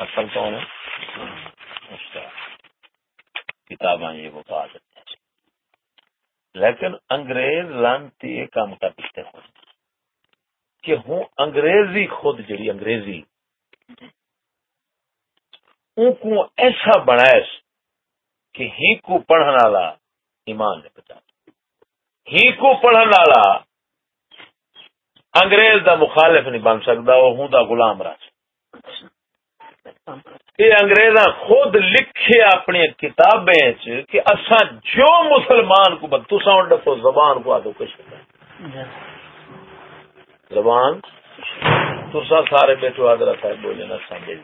اصل کون ہے کتاباں یہ وہ بات لیکن انگریز لانتی یہ کام کر دیتے ہیں کہ ہوں انگریزی خود جڑی انگریزی ان کو ایسا بنائے کہ ہی کو پڑھنے والا ایمان نے بچا ہی کو پڑھنے والا انگریز دا مخالف نہیں بن سکتا وہ ہوں دا غلام رہ یہ انگریز خود لکھے اپنی کتابیں چ کہ اصا جو مسلمان کو بد تسا ڈفو زبان کو آدھو کچھ زبان؟ تسا سارے بیٹھو حضرت صاحب بولے نا سمجھ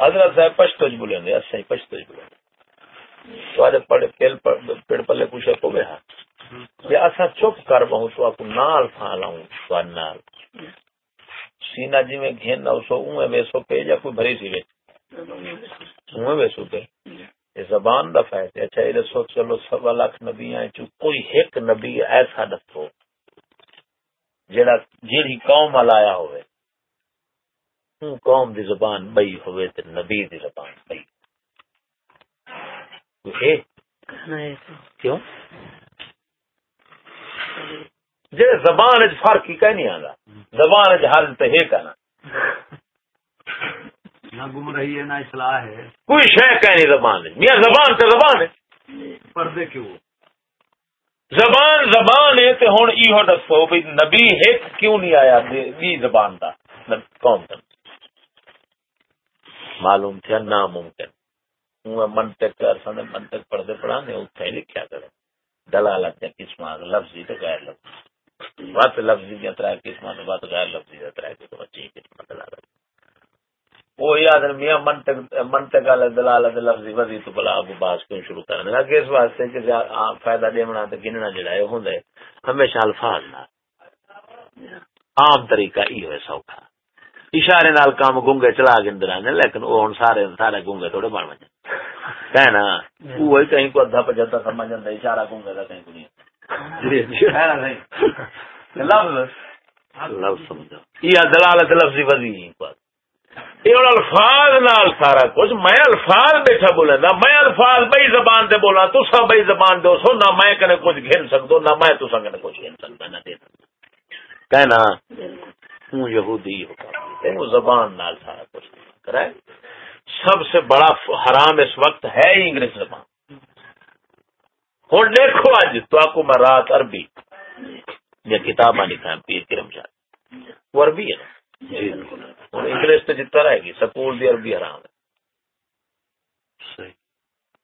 حضرت صاحب پشتو بولے اصا ہی پشتو بولے۔ پڑے پیڑ پلے کچھ کو بے ہاتھ اصا چپ کر بہو تو آپ نال تھا لاؤں نال۔ سینا جی میں گھین نہ سو اوے ویسو پہ یا کوئی بھری سی وچ اوے ویسو پہ یہ زبان دا فائدہ ہے۔ اچھا یہ دسو چلو سوا لاکھ نبی ہیں چ کوئی ایک نبی ایسا دسو جڑا جیڑی قوم ملایا ہوئے۔ قوم دی زبان بئی ہوئے تے نبی دی زبان بئی۔ کیوں؟ جی زبان فرق ہی کہ نہیں آتا زبان حل تو ہے کہنا۔ نہ گم رہی ہے نہ اصلاح ہے۔ کوئی شہ کہ نہیں زبان میاں زبان تو زبان ہے۔ پردے کیوں؟ زبان زبان ہے تو ہوں یہ دسو بھائی نبی ایک کیوں نہیں آیا؟ بھی زبان کا کون کا معلوم تھا ناممکن۔ منطق منطق پڑھتے پڑھانے اتنے لکھا کرے دلالت قسم لفظی تو غیر لفظی۔ بات لفظی دیا تر قسم بات غیر لفظی دیا تر قسم اچھی قسم دلالت۔ وہ یاد میاں منطق دلالت لفظی وزی تو بلا ابو باس کیوں شروع کرنے لگا اس واسطے کہ فائدہ دینا تو گننا جڑا ہے ہوں ہمیشہ الفاظ نہ عام طریقہ یہ ہوئے سوکھا۔ اشارے نال کام گونگے چلا گندر آنے لیکن وہ ہوں سارے سارے گونگے تھوڑے بن بجے کہنا وہی کہیں کو ادھا پچہتا سمجھ جاتا اشارہ گونگے کا کہیں کو نہیں۔ جی، جی۔ لفظ۔ سمجھو۔ یہ دلالت لفظی وزی یہ الفاظ نال سارا کچھ، میں الفاظ بیٹھا بولے میں الفاظ بئی زبان سے بولا تو سب بئی زبان دو سو نہ میں کنے کچھ گھن سکتا نہ میں تو سنگ کچھ گھن سکتا نہ دے کہنا ہوں یہودی ہوں زبان نال سارا کچھ۔ کرے سب سے بڑا حرام اس وقت ہے انگلش زبان۔ ہوں دیکھو اج تو آپ کو میں رات عربی، یا کتاب لکھا پیر کرم شاہ وہ عربی ہے۔ نا جی ہوں انگلش تو جتنا رہے گی سکول دی عربی حرام ہے۔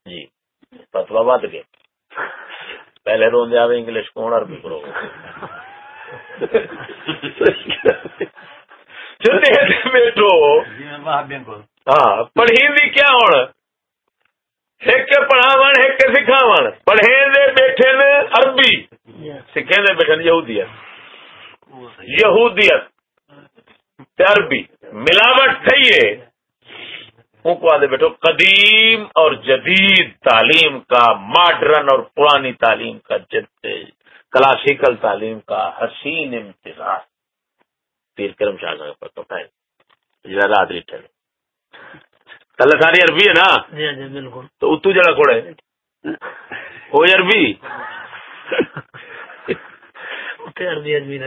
جی فتوا بد گئے۔ پہلے روندے آوے انگلش کون عربی کرو بیٹھو۔ ہاں پڑھی بھی کیا ہوں ایک پڑھاو ایک سکھاو پڑھے دے بیٹھے نے عربی۔ سکھے دے بیٹھے یہودیت۔ یہودیت۔ عربی ملاوٹ تھی ہے۔ ان کو آدھے بیٹھو قدیم اور جدید تعلیم کا ماڈرن اور پرانی تعلیم کا جد کلاسیکل تعلیم کا حسین امتزاج پیر کرم شاہ ٹھہرے کل ساری عربی ہے نا؟ جی، جی، بالکل۔ تو اتو جڑا کھوڑے وہ عربی؟ عربی عربی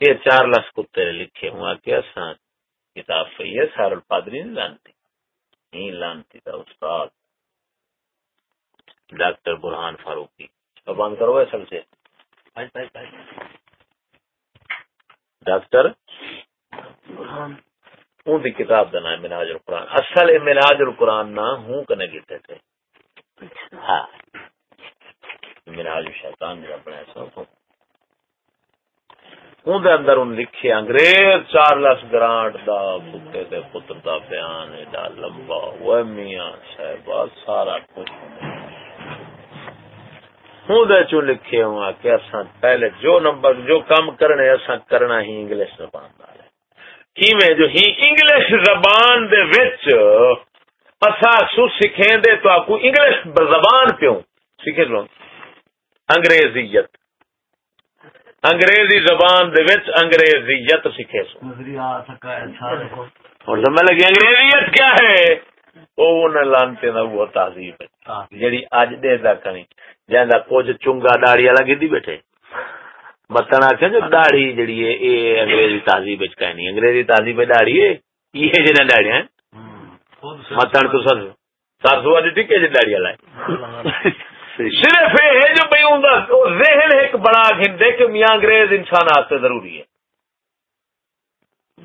یہ چار لس کتے لکھے۔ ہوا کہ کتاب پہ سار الپادری نہیں لانتی۔ نہیں لانتی تھا استاد۔ ڈاکٹر برہان فاروقی۔ بند کرو اصل سے۔ ڈاکٹر ان کی کتاب کا نام مناج القرآن۔ اصل مناج القرآن نہ ہوں کنے کیتے تھے۔ ہاں۔ مناج شیطان میرا بنا سو ان دے اندر ان لکھے انگریز چارلس گرانٹ دا بکے دے پتر دا بیان، ایڈا لمبا۔ وہ میاں صاحب سارا کچھ۔ ہوں چو لکھے ہوا کہ اصا پہلے جو نمبر، جو کام کرنے اصا کرنا ہی انگلش زبان دا نال کیویں جو ہی انگلش زبان دے وچ اسا سو سکھیں دے تو آپ کو انگلش زبان پیوں۔ سیکھے لو انگریزیت۔ انگریزی زبان دے وچ انگریزیت سکھے سو۔ اور سمجھ لگی انگریزیت کیا ہے؟ وہ لانتے دا وہ تہذیب ہے۔ جڑی اج دے دا کنی۔ جیندا کچھ چنگا داڑھی والا گدی بیٹھے۔ متن آخر جو داڑھی جڑی ہے یہ انگریزی تہذیب وچ کہنی انگریزی تہذیب داڑھی ہے؟ یہ جڑا داڑھی ہیں؟ متن تو سر سر سو اج ٹکے جی داڑھی والا صرف یہ جو بھائی ذہن ایک بڑا گھنٹے کہ میاں انگریز انسان آستے ضروری ہے۔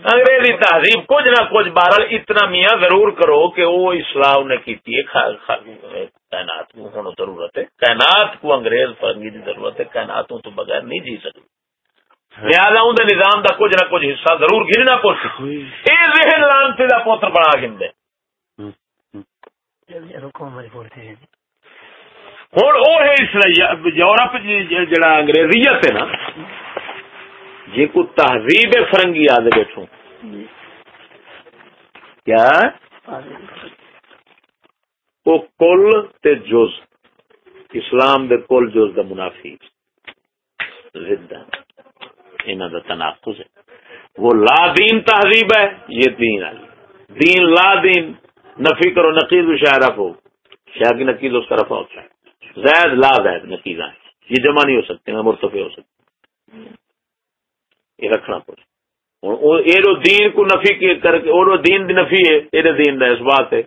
انگریزی تہذیب کچھ نہ کچھ بہرحال اتنا میاں ضرور کرو کہ وہ اسلام نے کی کائنات کو ہونا ضرورت ہے۔ کائنات کو انگریز فرنگی کی ضرورت ہے۔ کائناتوں تو بغیر نہیں جی سکتی لہٰذا ان نظام دا کچھ نہ کچھ حصہ ضرور گرنا پوچھ۔ یہ ذہن لانتے دا پوتر بنا گندے ہوں وہ ہے یورپ جی، جڑا انگریزیت ہے نا جی کو تہذیب فرنگی آدھے بیٹھوں کیا؟ وہ کل تے جز۔ اسلام دے کل جز دا منافی۔ زدہ انہ دا تناقض ہے۔ وہ لا دین تہذیب ہے، یہ دین علی دین لا دین، نفی کرو نقید و شاعرف ہو۔ شاہ کی نقید اس طرف ہوتا ہے زید لا زید نقیدہ یہ جمع نہیں ہو سکتے ہیں مرتفع ہو سکتے یہ رکھنا پڑے۔ دین کو نفی کر کے اور دین دی نفی ہے دین دا اس بات ہے۔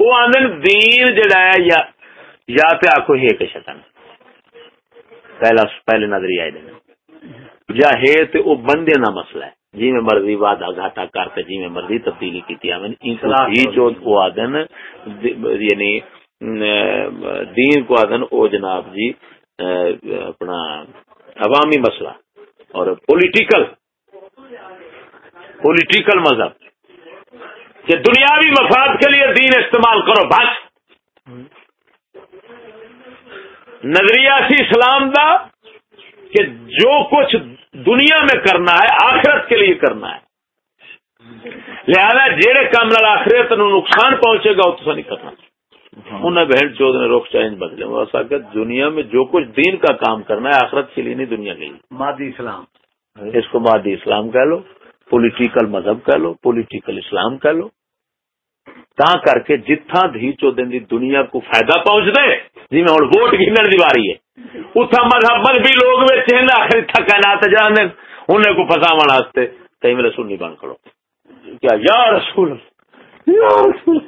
وہ دین جڑا ہے یا یا تے آخو ہے کہ شیطان۔ پہلا پہلے نظریہ دینا یا ہے تے بندے نہ مسئلہ ہے۔ جی میں مرضی وعدہ گھاٹا کرتے جی میں مرضی تبدیلی کی ہی جو آدن یعنی دین کو آدن او جناب جی اپنا عوامی مسئلہ اور پولیٹیکل پولیٹیکل مذہب، کہ دنیاوی مفاد کے لیے دین استعمال کرو بس۔ نظریہ سی اسلام دا کہ جو کچھ دنیا میں کرنا ہے، آخرت کے لیے کرنا ہے۔ لہذا جہے کام نال آخرت نو نقصان پہنچے گا تو نہیں کرنا۔ انہیں بہن چود نے روک چینج بدلے۔ وہ دنیا میں جو کچھ دین کا کام کرنا ہے آخرت کے لیے نہیں دنیا کے لیے۔ مادی اسلام۔ اس کو مادی اسلام کہہ لو پولیٹیکل مذہب کہہ لو پولیٹیکل اسلام کہہ لو۔ تا کر کے جتھا دھی چودن دی دنیا کو فائدہ پہنچ دے جی میں ہوں ووٹ گھنن دی باری ہے۔ اتھا مذہب بھی لوگ آخر تھکا جان دیں انہیں کو پسا واسطے کئی میرے سننی بن کرو کیا یا رسول یا رسول یا رسول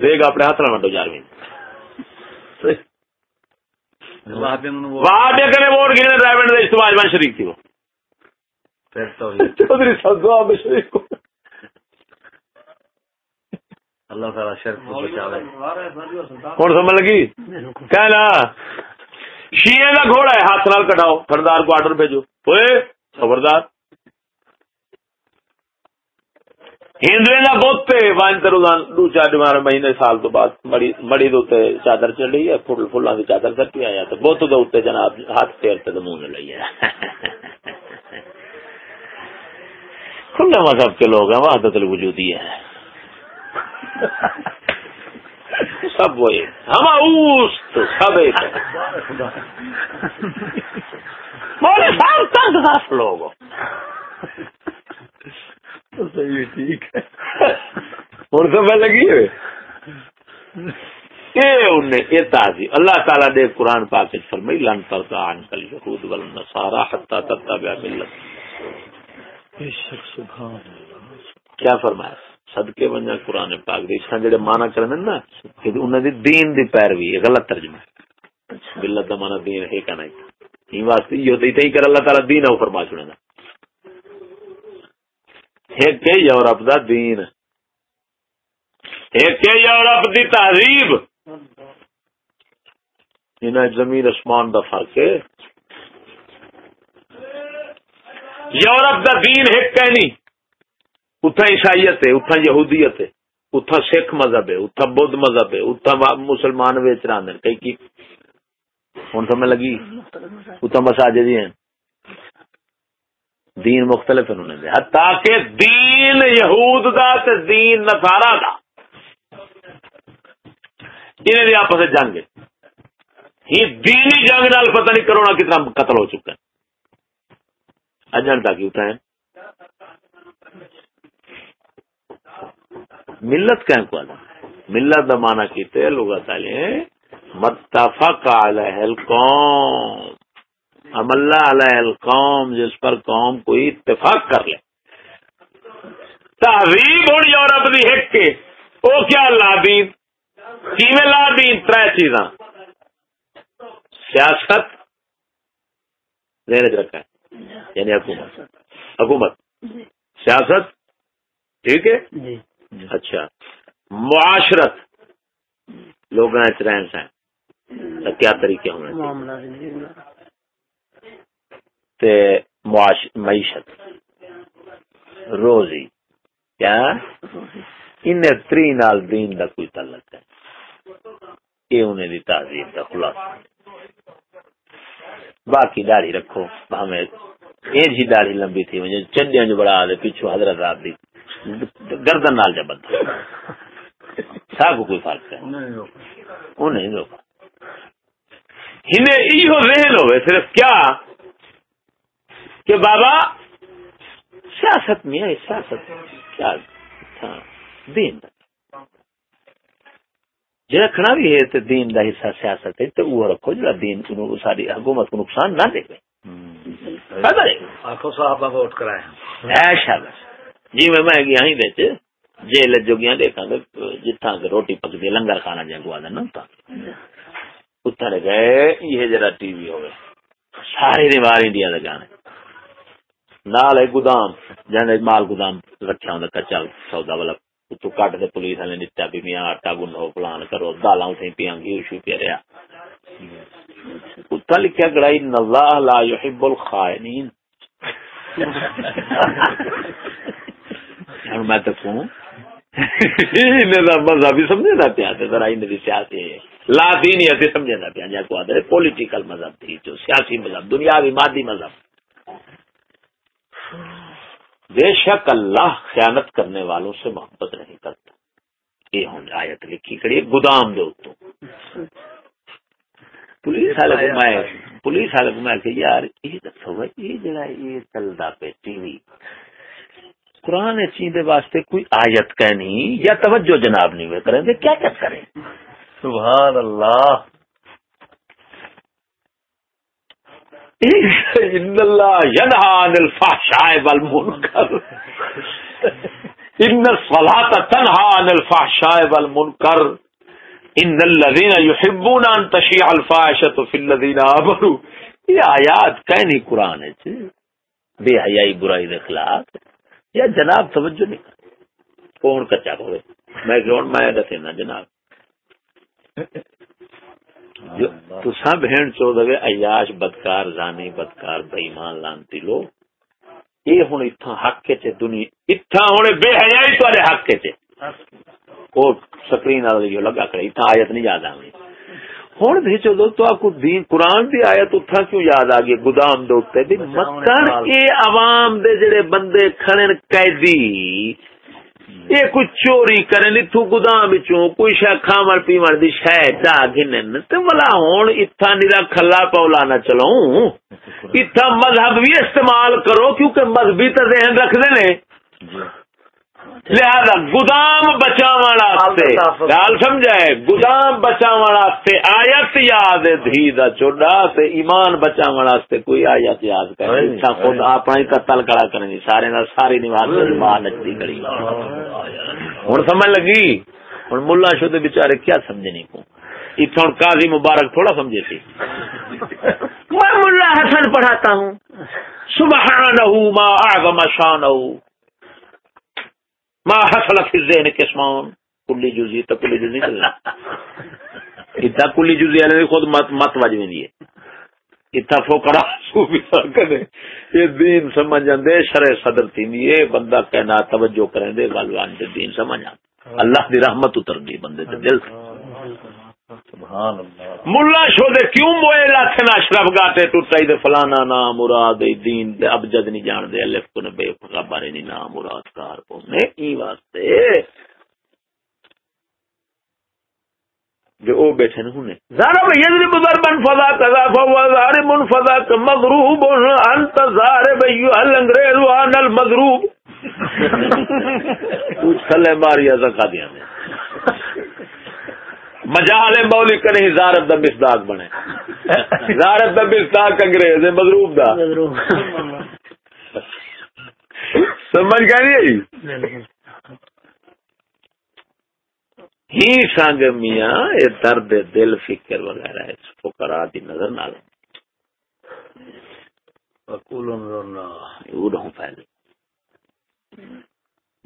دے گا اپنے ہاتھ نہ منڈو جارویں وہاں پہ کرے ووٹ گرنے ڈرائیور تھی وہ۔ چودھری صاحب اللہ تعالیٰ کو بچاوے کون سمجھ لگی کہنا۔ شیئے کا گھوڑا ہے ہاتھ نال کٹاؤ تھردار کو آرڈر بھیجو۔ ہوئے خبردار۔ ہندوے کا بت وائن کرو دو چار بارہ مہینے سال تو بعد مڑی مڑی دے چادر چڑھی ہے فل فلاں کی چادر کٹی آیا تو بت دے جناب ہاتھ پھیرتے تو منہ لئی ہے کھلے مذہب کے لوگ ہیں، وحدت الوجودی ہے۔ سب وہی۔ ہم اوست، سب ایک۔ دس لوگ۔ ٹھیک ہے۔ ہوں سب لگی ہوئے۔ تازی اللہ تعالیٰ نے قرآن پاک فرمائی لن کل یہود تتبع ملت کیا فرمایا؟ صدقے بنیا قرآن پاک اس جڑے مانا کرنے نا کہ انہاں دی دین دی پیروی ہے غلط ترجمہ ہے۔ ملت دا مانا دین ہے کہ نہیں یہ واسطے یہ کر اللہ تعالی دین او فرما چھڑے نا۔ ایک یورپ دا دین. ایک یورپ دی تہذیب. انہاں زمین اسمان دا فرق ہے یورپ دا دین ہے نہیں اتھا عیسائیت ہے، اتھا یہودیت ہے، اتھا سکھ مذہب ہے، اتھا بدھ مذہب ہے، اتھا مسلمان ویچ رہے کئی کی؟ ہوں سمجھ لگی؟ اتھا مساجد ہیں۔ دین مختلف انہوں نے دیا۔ تاکہ دین یہود دا تے دین نصارا دا۔ انہیں بھی آپس جنگ ہی دینی جنگ نال پتہ نہیں کرونا کتنا قتل ہو چکا ہے۔ اجنتا کیوں ہے ملت کہیں کو ملت کا مانا کیتے لوگ متفق علیہ القوم۔ عملہ علیہ القوم جس پر قوم کوئی اتفاق کر لے۔ تہذیب ہوں یورپ کی ہک کے۔ وہ کیا لا دین؟ کی لا دین؟ تر چیزاں۔ سیاست۔ ذہن رکھا ہے یعنی حکومت۔ حکومت۔ سیاست۔ ٹھیک ہے؟ جی۔ اچھا۔ معاشرت۔ لوگ رہن سہن۔ کیا طریقے ہونے معیشت. روزی. کیا؟ ان تری نال دین دا کوئی تعلق ہے؟ یہ انہیں دی تعظیم دا خلاصہ باقی داڑھی رکھو ہمیں یہ جی داڑھی لمبی تھی مجھے چڈیا جو بڑا دے پیچھو حضرت آپ دی گردن نال جب سب کوئی فرق ہے۔ وہ نہیں روکا انہیں ایو ذہن ہوئے صرف کیا؟ کہ بابا سیاست میں ہے سیاست۔ کیا دین۔ جی رکھنا بھی ہے تو دین دا حصہ سیاست ہے تو وہ رکھو جا دین ساری حکومت کو نقصان نہ دے۔ گئے ووٹ کرائے جی میں گیا ہی جیل جو روٹی پکتی لنگر کھانا جائے گوا دینا اتنے گئے یہ جرا ٹی وی ہوئے سارے دیوار انڈیا دے گانے نال گودام جانے مال گودام رکھا ہوں کچا سودا والا تو کٹ دے پولیس والے نتا بھی میاں آٹا گنو پلان کرو دالا اتنے پیا گی شو پی رہا اتنا لکھا گڑائی نزا لا یحب الخائنین. میں دکھوں مذہب سمجھے نہ پیا سیاسی لا دینی سمجھے نہ پیا جا کو پولیٹیکل مذہب تھی، جو سیاسی مذہب، دنیاوی مادی مذہب۔ بے شک اللہ خیانت کرنے والوں سے محبت نہیں کرتا۔ یہ ہوں آیت لکھی کڑی گودام دو تو پولیس والے میں پولیس والے میں کہ یار یہ دسو یہ جڑا یہ پہ ٹی وی۔ قرآن چیزیں واسطے کوئی آیت کہنی یا توجہ جناب نہیں کریں کیا کیا کریں سبحان اللہ۔ ان اللہ ینہا عن الفحشاء والمنکر ان الصلاة تنہا عن الفحشاء والمنکر ان الذين يحبون ان تشيع الفاحشة في الذين آمنوا یہ آیات کہیں قرآن ہے بے حیائی برائی دے خلاف یا جناب توجہ نہیں کون کچا ہوئے میں گراؤنڈ میں دسے نا جناب تسا بہن چو دے عیاش بدکار زانی بدکار بےمان لانتی لو یہ ہوں اتنا حق کے دنیا اتنا ہوں بے حیائی تے حق کے وہ سکرین لگا کر اتنا آیت نہیں یاد آنی ہوں بھی چلو تو آپ کو دین قرآن دی آیت اتنا کیوں یاد آ گئی؟ گودام دے مکر یہ عوام دے جڑے بندے کھڑے قیدی۔ یہ کوئی چوری کرے اتو گودام کوئی شہ کھامر پیمر دی شہ چا گن تو بلا ہوں اتھا نیرا کھلا پولا نہ چلو اتھا مذہب بھی استعمال کرو کیونکہ مذہبی تو ذہن رکھ دے لہذا گودام بچاو گال سمجھائے گودام بچاو آیت یاد دھی دا چوڈا تے ایمان بچاو کوئی آیت یاد کرے۔ خود اپنا ہی قتل کرا کریں سارے نال ساری نواز ماں نچتی کری ہوں سمجھ لگی؟ ہوں ملا شو بےچارے کیا سمجھے نہیں کو اتنا قاضی مبارک تھوڑا سمجھے تھی میں ملا حسن پڑھاتا ہوں۔ سبحانہ ما اعظم شانہ ما حصل فی الذہن قسمان. کلی جزی تو کلی جزی چلنا اتنا کلی جزی والے خود مت مت دی اتنا فوکڑا صوفی کرے یہ دین سمجھ شرع صدر بندہ کہنا توجہ کریں دے گلوان دے دین سمجھ اللہ دی رحمت اتر گئی بندے تے دل سے۔ ملا شو دے کیوں موئے لاتھنا اشرف گاتے ٹوٹائی دے فلانا نام مراد دین دے ابجد نہیں جان دے الف کو بے خبر نہیں نام مراد کار کو نے ای واسطے جو او بیٹھے نے ہونے۔ ضرب یضرب ضربا فضا كذا فهو ضارب فضا مضروب انت ضارب ايها الانگریز وان المضروب کچھ تھلے ماریا زکا دیا نے۔ مجال مولی کا نہیں زارت دا مصداق بنے۔ زارت دا مصداق انگریز ہے مضروب دا۔ سمجھ گئی ہی سانگ میاں یہ درد دل فکر وغیرہ اس فکرا دی نظر نہ لیں پہلے۔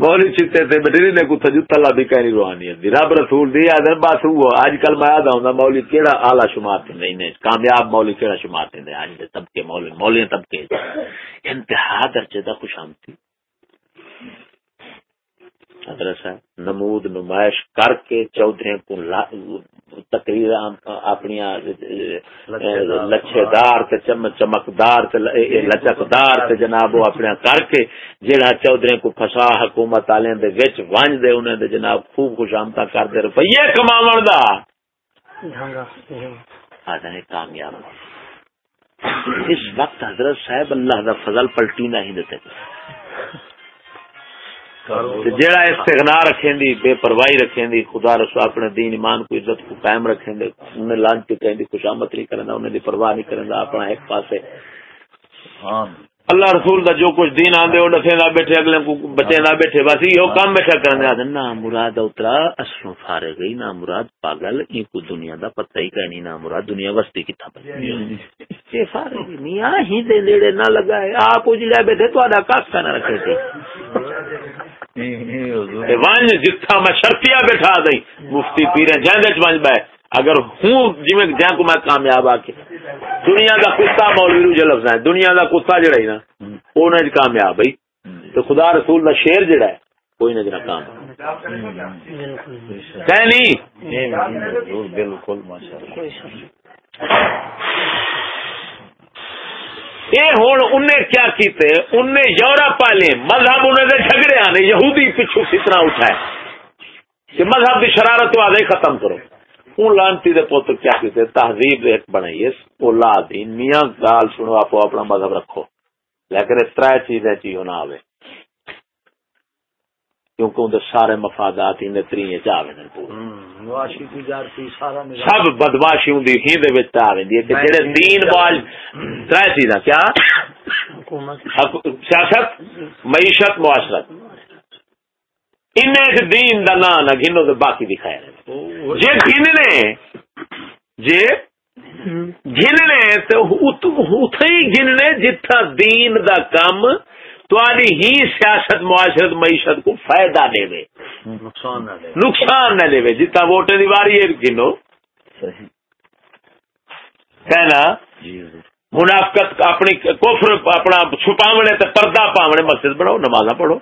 مولی چیتے تھے بٹری نے کچھ جتا لا بھی کہنی روحانی ہے۔ رب رسول دی آدھر بس ہوا آج کل میں آدھا ہوں مولی کیڑا آلہ شمار تھی نہیں کامیاب مولی کیڑا شمار تھی نہیں آج دے طبقے، مولی مولی طبقے۔ انتہا درچے دا خوش آمتی حضرت صاحب، نمود، نمائش کر کے چودھری کو تقریر اپنی لچھے دار چمکدار لچکدار جناب وہ اپنے کر کے جہاں چودھری کو فسا حکومت والے ونج دے انہیں دے جناب خوب خوش آمتا کر دے روپیے کما دا۔ کامیاب۔ اس وقت حضرت صاحب اللہ دا فضل پلٹی نہ ہی دیتے۔ جیڑا استغنا رکھیں دی بے پرواہی رکھیں دی خدا رسول اپنے دین ایمان کو عزت کو قائم رکھیں دے انہیں لانچ کہیں دی خوشامت نہیں کرنا انہیں دی پرواہ نہیں کرنا اپنا ایک پاسے۔ اللہ رسول دا جو کچھ دین آندے وہ نسے نہ بیٹھے اگلے کو بچے نہ بیٹھے بس یہ کام بیٹھا کرنے آدھے نا مراد اترا اصلوں فارے گئی نا مراد پاگل۔ یہ کو دنیا دا پتہ ہی کہنی نا مراد دنیا وستی کی تھا یہ فارے گئی نہیں آ ہی دے لیڑے نہ لگا ہے آپ اجلے بیٹھے تو آدھا کاس کا نہ رکھے وانج جتھا میں شرطیہ بیٹھا دئی مفتی پیرے بائے۔ اگر ہوں جی میں جہاں کو میں کامیاب آ کے دنیا کا کتا مولوی رو لفظ ہے، دنیا کا کتا جڑا ہی نا وہ نہ کامیاب بھائی۔ تو خدا رسول کا شیر جڑا ہے، کوئی نہ جنا کام کہ نہیں؟ بالکل یہ ہوں انہیں کیا کیتے؟ انہیں یورپ والے مذہب انہیں دے جھگڑے آنے، یہودی پچھو ستنا اٹھائے؟ کہ مذہب کی شرارت آدھے ختم کرو۔ ہوں لانتی دے پوتر کیا کیتے تہذیب ایک بنائی اس اولا دین میاں گال سنو آپ اپنا مذہب رکھو۔ لیکن اس طرح چیز ہے چیز نہ آوے۔ کیونکہ اندر سارے مفادات ان تری چاہے سب بدماشی ہوں ہی دے وچ آوے دی کہ جڑے دین باج ترے چیزاں کیا؟ سیاست معیشت معاشرت۔ ان دین دا نا نہ گنو تو باقی دکھایا جی گننے جی گننے تو اتے ہی گننے جتھا دین دا کم تاری ہی سیاست معاشرت معیشت کو فائدہ دے دے۔ نقصان نہ دے جتنا ووٹ دی واری ہے گنو کہنا منافقت اپنی کفر اپنا چھپاونے تے پردہ پاونے مسجد بناؤ نمازاں پڑھو۔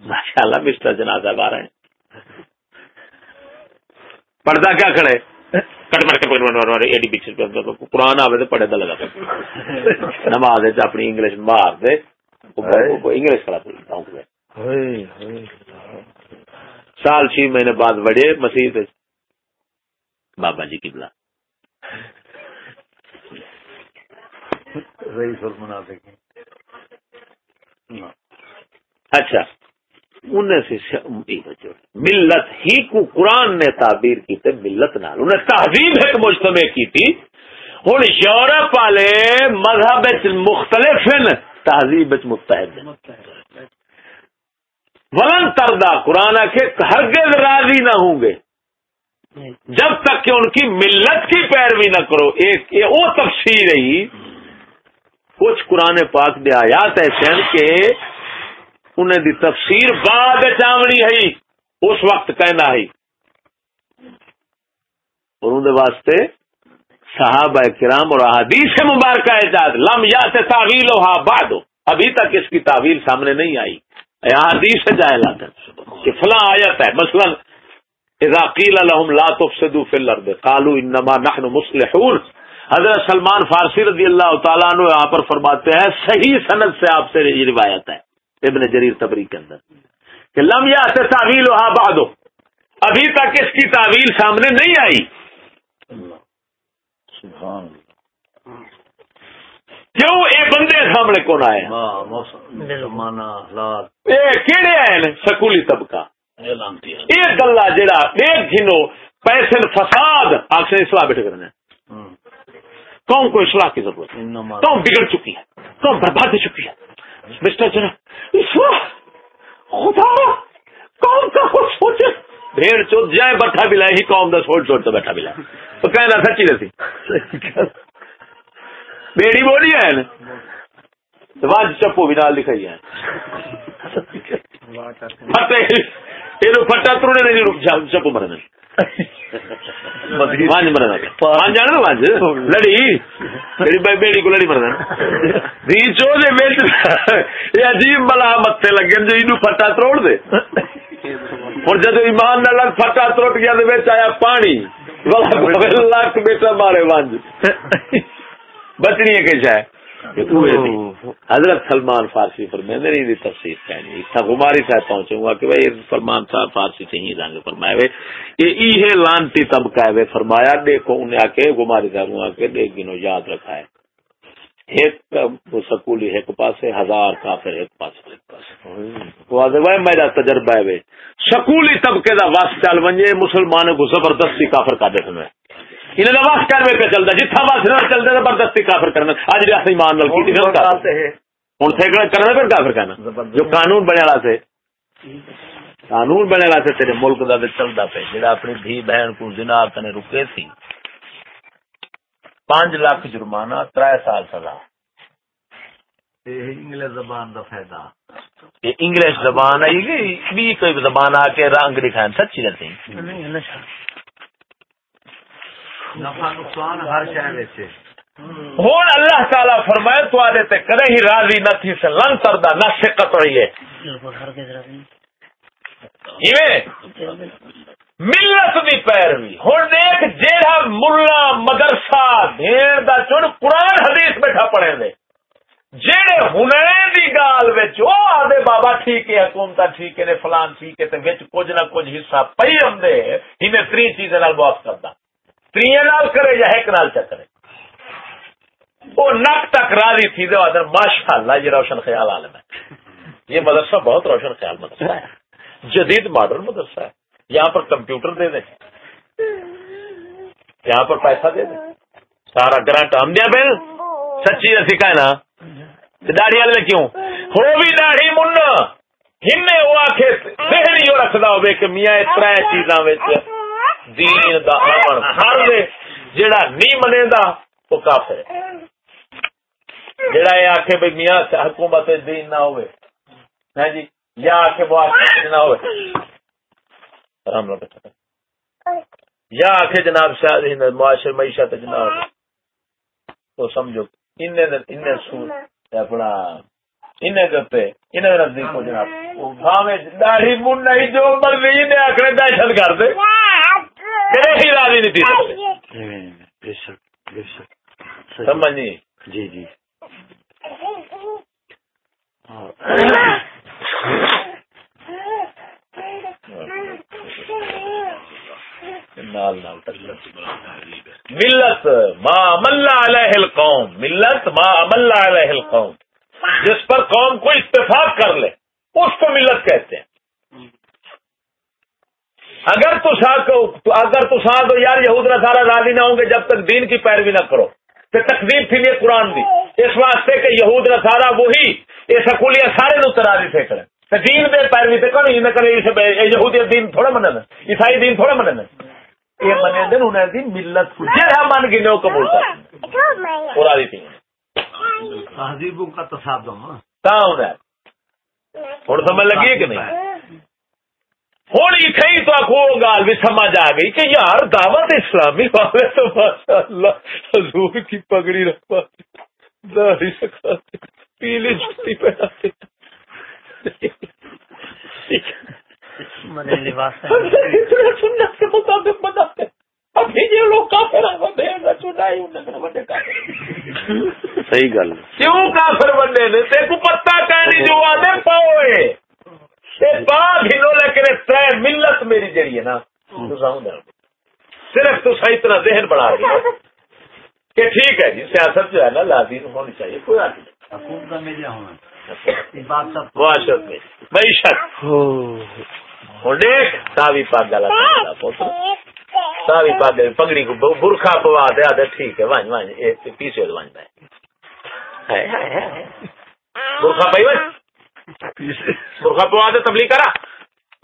ماشاء اللہ مسٹر جنازہ بار ہیں۔ پردہ کیا کھڑے؟ قرآن آوے تو پڑھے دا لگا نماز اپنی انگلش مار دے۔ انگلش کھڑا سال چھ مہینے بعد بڑے مسیح بابا جی کی بلا اچھا۔ انہیں سے ملت ہی کو قرآن نے تعبیر کی تھی، ملت نال۔ انہیں تہذیب ایک مجتمع کی تھی۔ ہوں یورپ والے مذہب مختلف تہذیب متحد ولن تردا، قرآن کے ہرگز راضی نہ ہوں گے۔ جب تک کہ ان کی ملت کی پیروی نہ کرو۔ ایک وہ تفصیل رہی کچھ قرآن پاک دے آیات ایسے ہیں کہ انہیں دی تفسیر بعد چاونی ہے اس وقت کہنا ہے اور ان واسطے صحابہ کرام اور احادیث مبارکہ اجاد لم یا سے تعویل ہوا بعد۔ ابھی تک اس کی تعویل سامنے نہیں آئی۔ احادیث سے جائے لا کہ فلاں آیت ہے، مثلا اذا قیل لهم لا تفسدوا في الارض، قالوا انما نحن مصلحون۔ حضرت سلمان فارسی رضی اللہ تعالیٰ عنہ یہاں پر فرماتے ہیں، صحیح سند سے آپ سے یہ روایت ہے۔ ابن جریر تبری کے اندر کہ لم یا سے تعویل بادو ابھی تک اس کی تعویل سامنے نہیں آئی. کیوں؟ یہ بندے سامنے کون آئے کہڑے آئے ہیں سکولی طبقہ؟ یہ گلا جڑا ایک گھنو پیسے فساد آپ سے اصلاح بیٹھے کرنا۔ قوم کو اصلاح کی ضرورت ہے۔ قوم بگڑ چکی ہے۔ قوم برباد ہو چکی ہے۔ مسٹر جنا خدا قوم کا کچھ سوچے۔ بھیڑ چوت جائے بٹھا بھی لائے ہی قوم دا سوچ سوچ تو بیٹھا بھی لائے۔ تو کہنا سچی رہتی بیڑی بولی ہے وہاں چپو بھی نال لکھائی ہے۔ پھٹے۔ پھٹا ترونے نہیں چپو مرنا وانج مرنا وانج جانا نا وانج؟ لڑی۔ لڑی بھائی بیڑی کو لڑی مرد ریچو دے بیچ یہ عجیب بلا متے لگے جو اینو پھٹا تروڑ دے۔ اور جب ایمان نہ لگ پھٹا تروٹ گیا تو بیچ آیا پانی۔ بلا لاکھ بیٹا مارے وانج بچنی ہے کہ ہے حضرت سلمان فارسی فرمائے نہیں دی تفسیر کہنی۔ تھا گماری صاحب پہنچے ہوا کہ بھائی سلمان صاحب فارسی سے ہی رنگ فرمائے وے یہ ای ہے لانتی طبقہ ہے وے فرمایا دیکھو انہیں آ کے گماری صاحب ہوا کے دیکھ گنو یاد رکھا ہے۔ ایک سکولی ایک پاس ہے ہزار کافر ایک پاس ایک پاس وہ آدھے بھائی میرا تجربہ ہے وے سکولی طبقے دا واسط چل بنجے مسلمانوں کو زبردستی کافر کا دیکھنا ہے انہیں دا واسط کر پہ چلتا جتھا واسط نہ زبردستی کافر کرنا۔ اج ریاست ایمان نال کی اور ڈالتے ہیں ہوں سیکڑا کرنا پھر کافر کرنا۔ جو قانون بنے والا سے قانون بنے والا سے تیرے ملک دا تے چلدا جڑا اپنی دھی بہن کو زنا کنے رکے سی۔ پانچ لاکھ جرمانہ تر سال سزا۔ انگلش زبان دا فائدہ۔ یہ انگلش زبان آئی گئی بھی کوئی زبان آ کے رنگ دکھائیں سچی رہتی نفع نقصان ہر شہر وچ ہوں اللہ تعالی فرمائے تو آدھے تے کرے ہی راضی نہ تھی سے لن تردا نہ سے قطعی ہے۔ ملت دی پیروی۔ ہوں دیکھ جیڑا ملا مدرسہ بھیڑ دا چن قرآن حدیث بیٹھا پڑھے دے۔ جیڑے ہنے دی گال وچ او آدھے بابا ٹھیک ہے حکومت ٹھیک ہے نے فلان ٹھیک ہے تے وچ کچھ نہ کچھ حصہ پئی ہوندے انہیں تری چیزیں نال کردا تری نال کرے یا ایک نال چ کرے۔ وہ نک تک راضی تھی دے آدھے ماشاء اللہ یہ روشن خیال عالم ہے۔ یہ مدرسہ بہت روشن خیال مدرسہ ہے۔ جدید ماڈرن مدرسہ ہے۔ یہاں پر کمپیوٹر دے دیں یہاں پر پیسہ دے دیں سارا گرانٹ ہم دیا بہن، سچی رسی کا نا داڑھی والے کیوں؟ ہو بھی داڑھی من ہن وہ آخ سہری وہ رکھدا ہوے کہ میاں اس طرح چیزاں دین دا امن ہر دے جڑا نہیں منے دا وہ کافر ہے۔ جڑا یہ آخ بھائی میاں حکومت دین نہ ہوئے۔ ہاں جی یا آخ وہ آکھے نہ ہوئے۔ آرام نال بیٹھا یا آخ جناب شاہ جی، معاشر معیشت جناب۔ تو سمجھو ان ان سو اپنا ان نزدیک ہو جناب۔ بھاوے داڑھی من نہیں جو مرضی نے آخر دہشت کر دے میرے ہی راضی نہیں تھی۔ بے شک بے شک۔ سمجھ نہیں جی جی۔ ملت ما ملا علیہ القوم ملت ما ملا علیہ القوم۔ جس پر قوم کو اتفاق کر لے اس کو ملت کہتے ہیں۔ اگر تو اگر تو ساتھ یار یہود سارا راضی نہ ہوں گے جب تک دین کی پیروی نہ کرو۔ تو تقدیر تھی یہ قرآن دی۔ اس واسطے کہ یہود سارا وہی یہ سکولیاں سارے نو راضی تھے کریں۔ تو دین دے پیروی سے کریں نہ کریں یہودی دین تھوڑا مننا عیسائی دین تھوڑا مننا یہ منے دن انہیں دی ملت کو۔ جہاں من گئے وہ قبول کر۔ وہ راضی تھی۔ تہذیبوں کا تصادم۔ تا ہونا ہوں سمجھ لگی ہے کہ نہیں؟ ہوں اتنے تو آخو گال بھی سمجھ آ گئی کہ یار دعوت اسلامی والے تو ماشاء اللہ حضور کی پگڑی رکھوا داڑھی رکھواتے پیلی جوتی پہناتے سنت کے مطابق بتاتے ابھی یہ لوگ کافر صحیح گل۔ کیوں کافر بننے نے؟ تے کو پتا کہنی جو آدھے پاؤے پا گھنو لیکن تر ملت میری جڑی ہے نا صرف تو طرح ذہن بنا گیا کہ ٹھیک ہے جی سیاست جو ہے نا لازم ہونی چاہیے کوئی معاشرت میں۔ معیشت۔ ہوں دیکھ ساوی پاگ گلا پوتر۔ ساوی پاگ پگڑی کو برخا پوا دے آدھے ٹھیک ہے وانج وانج ایک پیسے وانج برخا وانج برخا پوا دے تبلیغ کرا۔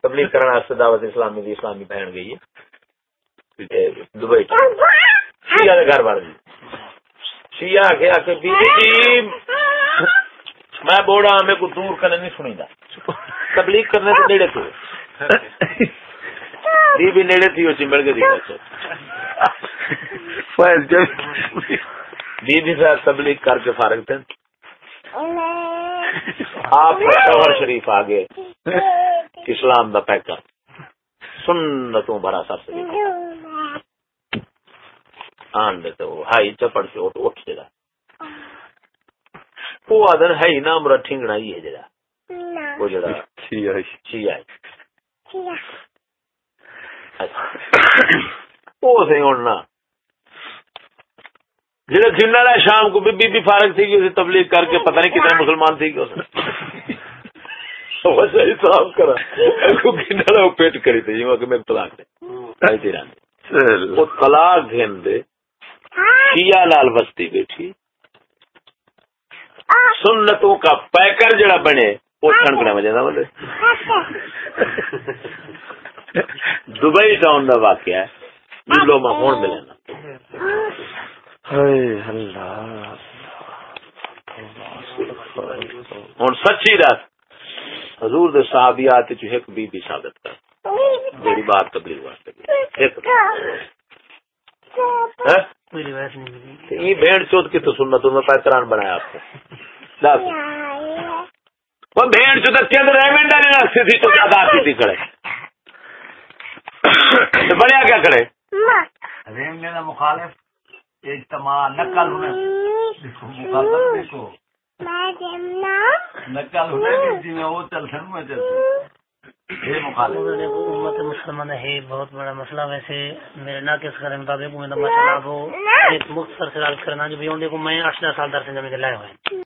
تبلیغ کرنا واسطے دعوت اسلامی دی اسلامی بہن گئی ہے۔ دبئی شیعہ دے گھر گئی شیعہ آگے آ کے بی جی میں بوڑا ہمیں کو دور کرنے نہیں سنی دا تبلیغ کرنے تو نیڑے تھے۔ دی بھی نیڑے تھی وہ چمڑ کے دیکھا بی بی صاحب تبلیغ کر کے فارغ تھے۔ آپ شوہر شریف آگے۔ اسلام دا پیکر۔ سنتوں بڑا سر سے آن دے تو ہائی چپڑ سے اٹھ جڑا وہ آدن ہے ہی نا مرا ٹھنگنا ہی ہے جڑا وہ جڑا شیعہ ہے وہ سے اڑنا جڑا جن والا شام کو بی بی فارغ تھی کہ اسے تبلیغ کر کے پتہ نہیں کتنے مسلمان تھی کہ کرا۔ پیٹ کری تھی میں طلاق دے۔ وہ طلاق گھن دے۔ شیعہ لال بستی بیٹھی۔ سنتوں کا پیکر جڑا بنے وہ ٹھنکنا میں جانا بولے۔ دبئی ٹاؤن کا واقعہ ہے۔ ملو میں ہون ملے ہوں سچی رات۔ حضور دے صحابیات چ ایک بی بی ثابت کر۔ میری بات تبلیغ واسطے ایک۔ یہ بھیڑ چوت کی تو سننا تو میں پیتران بنایا آپ کو۔ دس۔ وہ بھیڑ چوت کے اندر ریمنڈ ڈالے سی تو زیادہ آتی تھی کھڑے۔ بڑھیا کیا کھڑے؟ ریم میرا مخالف۔ اجتماع نقل ہونے دیکھو نقل ہونے جی میں وہ چل سن میں امت مسلمان ہے بہت بڑا مسئلہ۔ ویسے میرے ناقص کرنے مطابق مسئلہ وہ ایک مختصر سے کرنا جو بھی کو میں اٹھارہ سال درس زمین لائے ہوئے